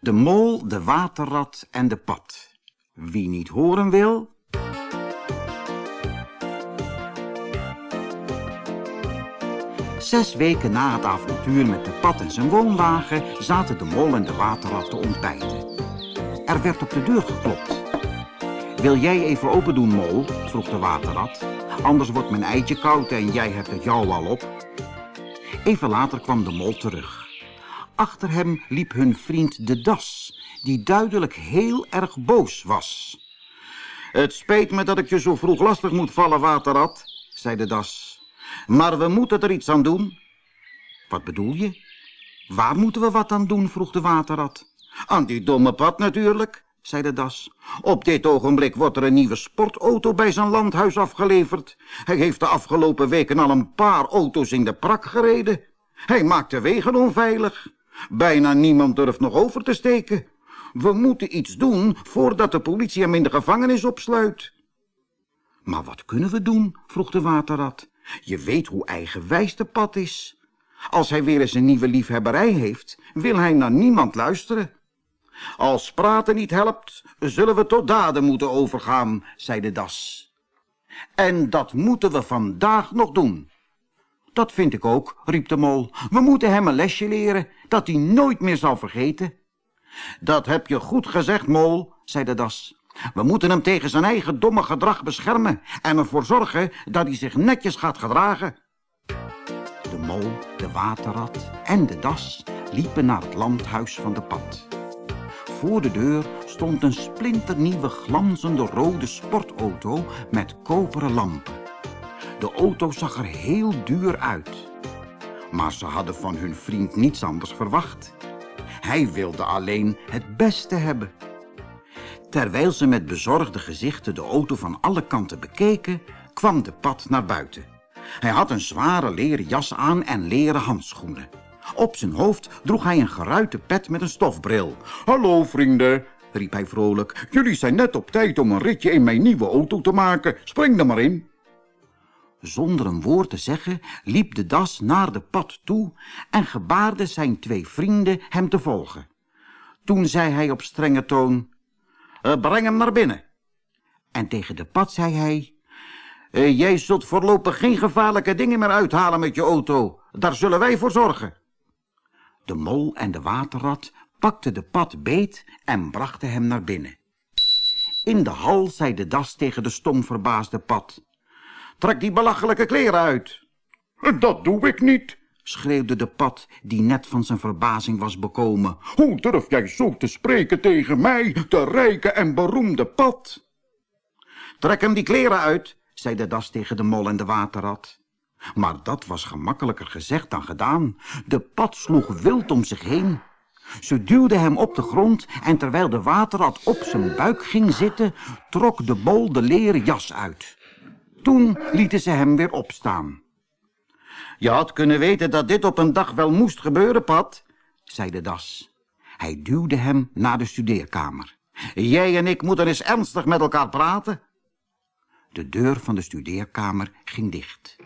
De mol, de waterrat en de pad. Wie niet horen wil... Zes weken na het avontuur met de pad en zijn woonwagen... zaten de mol en de waterrat te ontbijten. Er werd op de deur geklopt. Wil jij even open doen, mol? vroeg de waterrat. Anders wordt mijn eitje koud en jij hebt het jou al op. Even later kwam de mol terug. Achter hem liep hun vriend de das, die duidelijk heel erg boos was. Het spijt me dat ik je zo vroeg lastig moet vallen, waterrat, zei de das. Maar we moeten er iets aan doen. Wat bedoel je? Waar moeten we wat aan doen, vroeg de waterrat. Aan die domme pad natuurlijk, zei de das. Op dit ogenblik wordt er een nieuwe sportauto bij zijn landhuis afgeleverd. Hij heeft de afgelopen weken al een paar auto's in de prak gereden. Hij maakt de wegen onveilig. Bijna niemand durft nog over te steken. We moeten iets doen voordat de politie hem in de gevangenis opsluit. Maar wat kunnen we doen? vroeg de waterrat. Je weet hoe eigenwijs de pad is. Als hij weer eens een nieuwe liefhebberij heeft, wil hij naar niemand luisteren. Als praten niet helpt, zullen we tot daden moeten overgaan, zei de das. En dat moeten we vandaag nog doen. Dat vind ik ook, riep de mol. We moeten hem een lesje leren, dat hij nooit meer zal vergeten. Dat heb je goed gezegd, mol, zei de das. We moeten hem tegen zijn eigen domme gedrag beschermen en ervoor zorgen dat hij zich netjes gaat gedragen. De mol, de waterrat en de das liepen naar het landhuis van de pad. Voor de deur stond een splinternieuwe glanzende rode sportauto met koperen lampen. De auto zag er heel duur uit. Maar ze hadden van hun vriend niets anders verwacht. Hij wilde alleen het beste hebben. Terwijl ze met bezorgde gezichten de auto van alle kanten bekeken, kwam de pad naar buiten. Hij had een zware leren jas aan en leren handschoenen. Op zijn hoofd droeg hij een geruite pet met een stofbril. Hallo vrienden, riep hij vrolijk. Jullie zijn net op tijd om een ritje in mijn nieuwe auto te maken. Spring er maar in. Zonder een woord te zeggen liep de das naar de pad toe en gebaarde zijn twee vrienden hem te volgen. Toen zei hij op strenge toon, uh, breng hem naar binnen. En tegen de pad zei hij, uh, jij zult voorlopig geen gevaarlijke dingen meer uithalen met je auto. Daar zullen wij voor zorgen. De mol en de waterrat pakten de pad beet en brachten hem naar binnen. In de hal zei de das tegen de stom verbaasde pad. Trek die belachelijke kleren uit. Dat doe ik niet, schreeuwde de pad, die net van zijn verbazing was bekomen. Hoe durf jij zo te spreken tegen mij, de rijke en beroemde pad? Trek hem die kleren uit, zei de das tegen de mol en de waterrat. Maar dat was gemakkelijker gezegd dan gedaan. De pad sloeg wild om zich heen. Ze duwde hem op de grond en terwijl de waterrat op zijn buik ging zitten, trok de bol de leren jas uit. Toen lieten ze hem weer opstaan. Je had kunnen weten dat dit op een dag wel moest gebeuren, Pat, zei de das. Hij duwde hem naar de studeerkamer. Jij en ik moeten eens ernstig met elkaar praten. De deur van de studeerkamer ging dicht.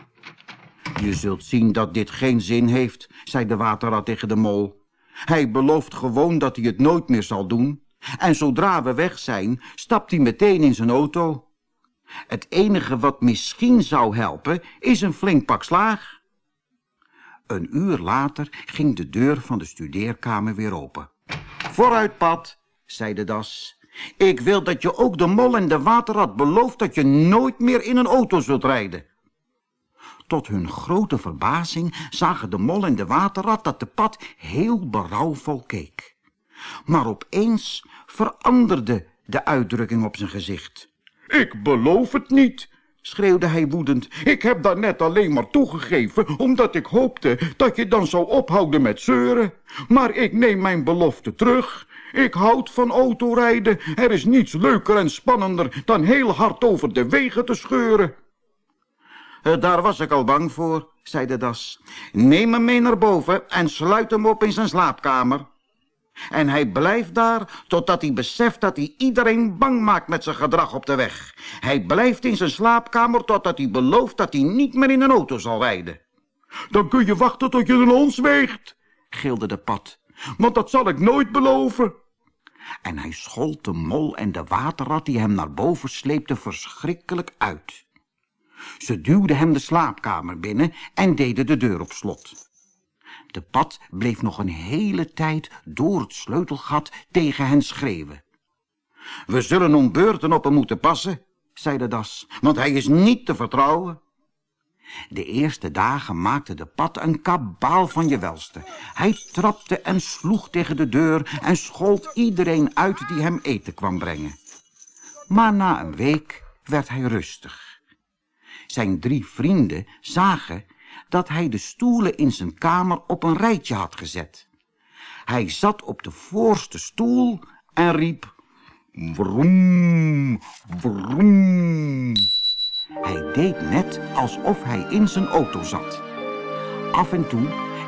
Je zult zien dat dit geen zin heeft, zei de waterrat tegen de mol. Hij belooft gewoon dat hij het nooit meer zal doen. En zodra we weg zijn, stapt hij meteen in zijn auto. Het enige wat misschien zou helpen, is een flink pak slaag. Een uur later ging de deur van de studeerkamer weer open. Vooruit, Pat, zei de das. Ik wil dat je ook de mol en de waterrat belooft dat je nooit meer in een auto zult rijden. Tot hun grote verbazing zagen de mol en de waterrat dat de pad heel berouwvol keek. Maar opeens veranderde de uitdrukking op zijn gezicht. Ik beloof het niet, schreeuwde hij woedend. Ik heb daar net alleen maar toegegeven, omdat ik hoopte dat je dan zou ophouden met zeuren. Maar ik neem mijn belofte terug. Ik houd van autorijden. Er is niets leuker en spannender dan heel hard over de wegen te scheuren. Eh, daar was ik al bang voor, zei de das. Neem hem mee naar boven en sluit hem op in zijn slaapkamer. En hij blijft daar totdat hij beseft dat hij iedereen bang maakt met zijn gedrag op de weg. Hij blijft in zijn slaapkamer totdat hij belooft dat hij niet meer in een auto zal rijden. Dan kun je wachten tot je een ons weegt, gilde de pad. Want dat zal ik nooit beloven. En hij schold de mol en de waterrat die hem naar boven sleepte verschrikkelijk uit. Ze duwden hem de slaapkamer binnen en deden de deur op slot. De pad bleef nog een hele tijd door het sleutelgat tegen hen schreeuwen. We zullen om beurten op hem moeten passen, zei de das, want hij is niet te vertrouwen. De eerste dagen maakte de pad een kabaal van je welste. Hij trapte en sloeg tegen de deur en schold iedereen uit die hem eten kwam brengen. Maar na een week werd hij rustig. Zijn drie vrienden zagen dat hij de stoelen in zijn kamer op een rijtje had gezet. Hij zat op de voorste stoel en riep... Vroom, vroom. Hij deed net alsof hij in zijn auto zat. Af en toe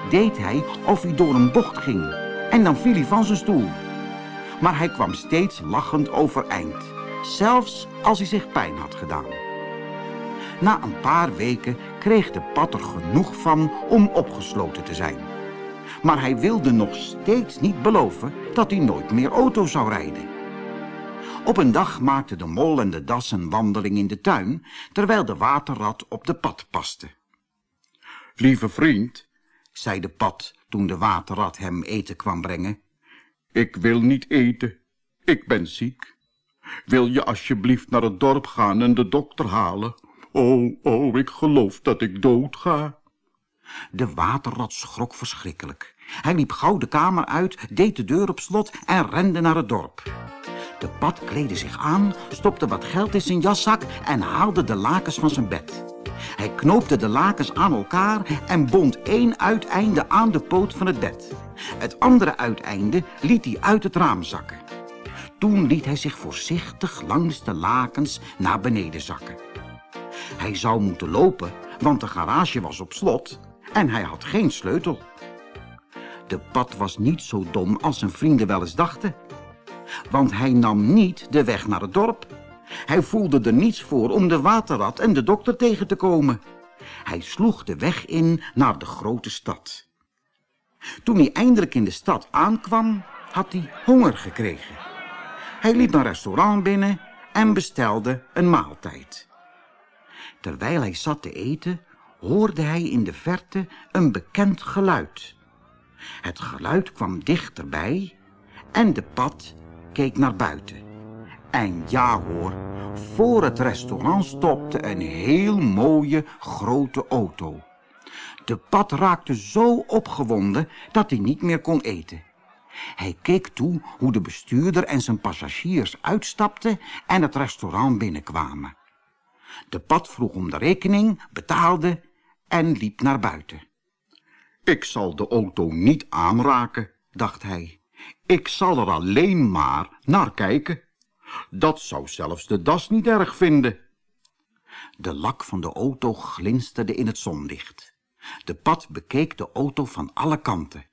deed hij of hij door een bocht ging en dan viel hij van zijn stoel. Maar hij kwam steeds lachend overeind, zelfs als hij zich pijn had gedaan. Na een paar weken kreeg de pat er genoeg van om opgesloten te zijn. Maar hij wilde nog steeds niet beloven dat hij nooit meer auto zou rijden. Op een dag maakten de mol en de das een wandeling in de tuin, terwijl de waterrat op de pad paste. Lieve vriend, zei de pad toen de waterrat hem eten kwam brengen, ik wil niet eten, ik ben ziek. Wil je alsjeblieft naar het dorp gaan en de dokter halen? Oh, oh, ik geloof dat ik dood ga. De waterrat schrok verschrikkelijk. Hij liep gauw de kamer uit, deed de deur op slot en rende naar het dorp. De pad kleedde zich aan, stopte wat geld in zijn jaszak en haalde de lakens van zijn bed. Hij knoopte de lakens aan elkaar en bond één uiteinde aan de poot van het bed. Het andere uiteinde liet hij uit het raam zakken. Toen liet hij zich voorzichtig langs de lakens naar beneden zakken. Hij zou moeten lopen, want de garage was op slot en hij had geen sleutel. De pad was niet zo dom als zijn vrienden wel eens dachten want hij nam niet de weg naar het dorp. Hij voelde er niets voor om de waterrat en de dokter tegen te komen. Hij sloeg de weg in naar de grote stad. Toen hij eindelijk in de stad aankwam, had hij honger gekregen. Hij liep een restaurant binnen en bestelde een maaltijd. Terwijl hij zat te eten, hoorde hij in de verte een bekend geluid. Het geluid kwam dichterbij en de pad keek naar buiten. En ja hoor, voor het restaurant stopte een heel mooie grote auto. De pad raakte zo opgewonden dat hij niet meer kon eten. Hij keek toe hoe de bestuurder en zijn passagiers uitstapten en het restaurant binnenkwamen. De pad vroeg om de rekening, betaalde en liep naar buiten. Ik zal de auto niet aanraken, dacht hij. Ik zal er alleen maar naar kijken. Dat zou zelfs de das niet erg vinden. De lak van de auto glinsterde in het zonlicht. De pad bekeek de auto van alle kanten.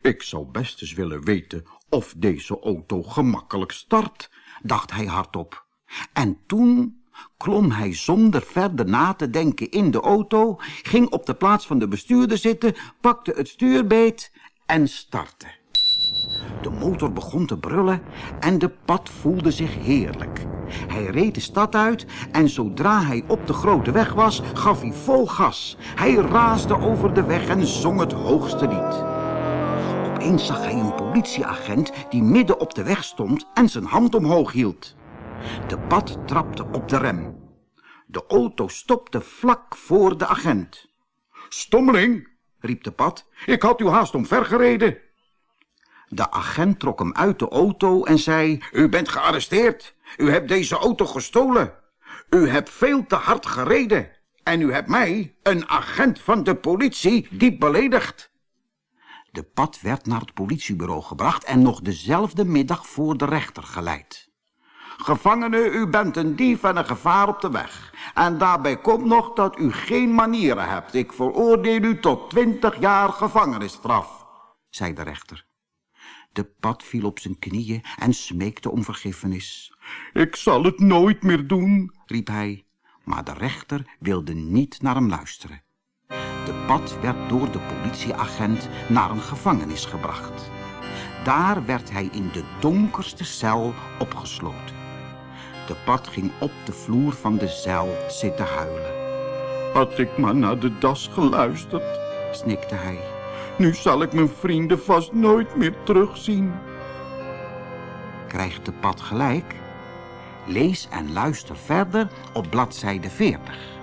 Ik zou best eens willen weten of deze auto gemakkelijk start, dacht hij hardop. En toen klom hij zonder verder na te denken in de auto, ging op de plaats van de bestuurder zitten, pakte het stuurbeet en startte. De motor begon te brullen en de pad voelde zich heerlijk. Hij reed de stad uit en zodra hij op de grote weg was, gaf hij vol gas. Hij raasde over de weg en zong het hoogste lied. Opeens zag hij een politieagent die midden op de weg stond en zijn hand omhoog hield. De pad trapte op de rem. De auto stopte vlak voor de agent. Stommeling, riep de pad, ik had u haast omvergereden. De agent trok hem uit de auto en zei... U bent gearresteerd. U hebt deze auto gestolen. U hebt veel te hard gereden. En u hebt mij, een agent van de politie, diep beledigd. De pad werd naar het politiebureau gebracht en nog dezelfde middag voor de rechter geleid. Gevangene, u bent een dief en een gevaar op de weg. En daarbij komt nog dat u geen manieren hebt. Ik veroordeel u tot twintig jaar gevangenisstraf, zei de rechter. De pad viel op zijn knieën en smeekte om vergiffenis. Ik zal het nooit meer doen, riep hij. Maar de rechter wilde niet naar hem luisteren. De pad werd door de politieagent naar een gevangenis gebracht. Daar werd hij in de donkerste cel opgesloten. De pad ging op de vloer van de cel zitten huilen. Had ik maar naar de das geluisterd, snikte hij. Nu zal ik mijn vrienden vast nooit meer terugzien. Krijgt de pad gelijk? Lees en luister verder op bladzijde 40.